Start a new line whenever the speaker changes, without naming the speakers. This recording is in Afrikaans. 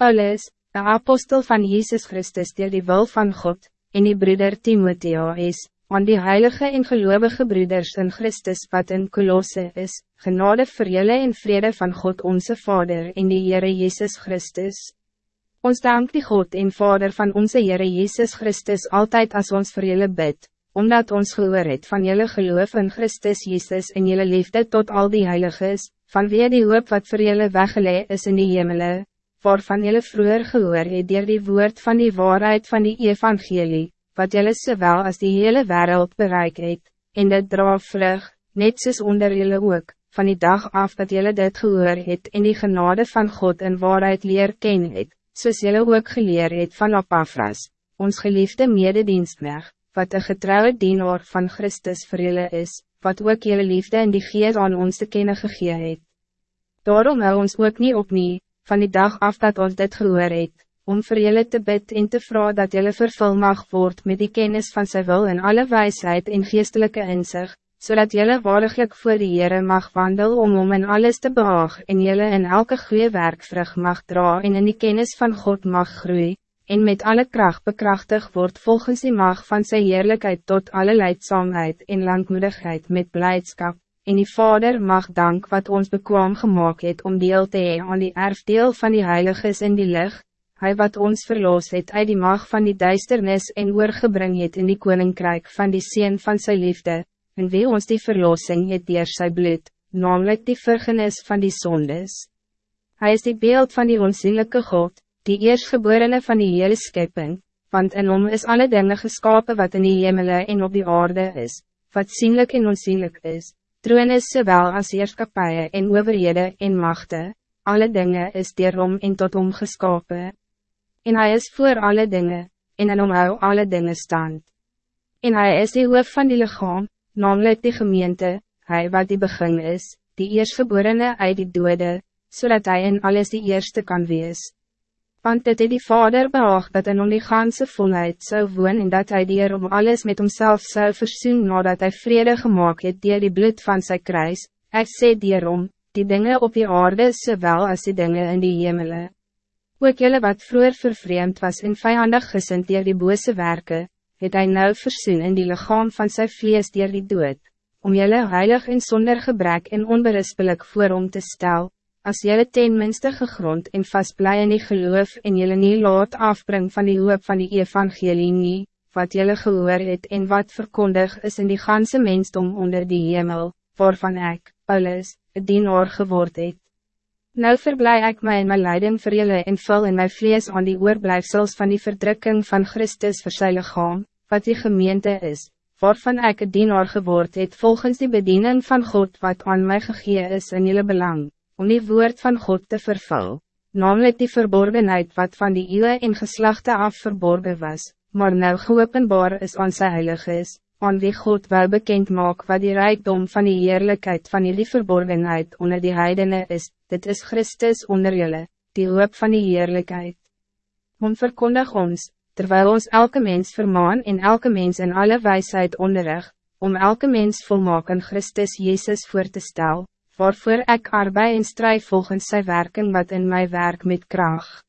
Paulus, de apostel van Jezus Christus die die wil van God, en die broeder Timotheo is, aan die heilige en gelovige broeders in Christus wat in Colosse is, genade vir julle en vrede van God onze Vader en die Heere Jezus Christus. Ons dank die God en Vader van onze Heere Jezus Christus altijd als ons vir julle bid, omdat ons gehoor het van jullie geloof in Christus Jezus en jullie liefde tot al die heiliges, vanweer die hoop wat voor jullie weggelee is in die hemele, waarvan jullie vroeger gehoor het dier die woord van die waarheid van die evangelie, wat jullie zowel als die hele wereld bereik het, en dit dra vlug, net soos onder jullie ook, van die dag af dat jullie dit gehoor het en die genade van God en waarheid leer ken het, soos jullie ook geleer het van Apafras, ons geliefde mededienstweg wat een getrouwe dienaar van Christus vir julle is, wat ook jullie liefde en die geest aan ons te kennen gegee het. Daarom hou ons ook niet op nie, van die dag af dat ons dit gehoor het, om vir julle te bid en te vragen dat jullie vervul mag word met die kennis van sy wil en alle wijsheid en geestelijke inzicht, zodat jullie waardiglijk voor die Heere mag wandel om om in alles te behaag en jullie in elke goede werk vrug mag dra en in die kennis van God mag groeien en met alle kracht bekrachtig wordt volgens die mag van zijn heerlijkheid tot alle leidzaamheid en langmoedigheid met blijdschap, en die Vader mag dank wat ons bekwaam gemaakt het om deel te hee aan die erfdeel van die heiliges in die licht, hij wat ons verloos het uit die mag van die duisternis en oorgebring het in die koninkrijk van die Seen van zijn liefde, en wie ons die verlossing het dier sy bloed, namelijk die vergenis van die zondes. Hij is die beeld van die onzienlijke God, die eerstgeborene van die hele schepping, want in hom is alle dingen geskapen wat in die hemele en op die aarde is, wat zienlijk en onzienlijk is, troon is zowel als heerskapie en overhede en machte, alle dingen is dier hom en tot hom geskapen. En hij is voor alle dingen, en in hom hou alle dingen stand. En hij is die hoof van die lichaam, namelijk die gemeente, hij wat die begin is, die eerstgeborene uit die dode, zodat hij in alles die eerste kan wees want het het die vader behaag dat in om die ganse volheid zou woon en dat hij dier om alles met homself zou versoen nadat hij vrede gemaakt het dier die bloed van zijn kruis, hij sê dierom, die dingen op die aarde zowel als die dingen in die hemele. Ook jylle wat vroeger vervreemd was en vijandig gesind dier die bose werken, het hij nou versoen in die lichaam van zijn vlees dier die dood, om jylle heilig en zonder gebrek en onberispelijk voor om te stellen als jullie tenminste gegrond en vast blij in die geloof en jullie niet laat afbring van die hoop van die evangelie nie, wat jullie gehoor het en wat verkondig is in die ganse mensdom onder die hemel, waarvan ik, Paulus, het dienaar geword het. Nou verblij ik mij in mijn lijden vir jullie en vul in mijn vlees aan die oorblijfsels van die verdrukking van Christus vir sy lichaam, wat die gemeente is, waarvan ik het dienaar geword het volgens die bediening van God wat aan mij gegee is in jullie belang om die woord van God te vervul, namelijk die verborgenheid wat van die eeuwe en geslachte af verborgen was, maar nou geopenbaar is aan sy heiliges, aan wie God wel bekend maak wat die rijkdom van die eerlijkheid van die verborgenheid onder die heidene is, dit is Christus onder julle, die hoop van die eerlijkheid. Om verkondig ons, terwijl ons elke mens vermaan en elke mens in alle wijsheid onderrig, om elke mens volmaak in Christus Jezus voor te stellen waarvoor ik arbeid en strijd volgens zijn werken wat in mijn werk met kracht.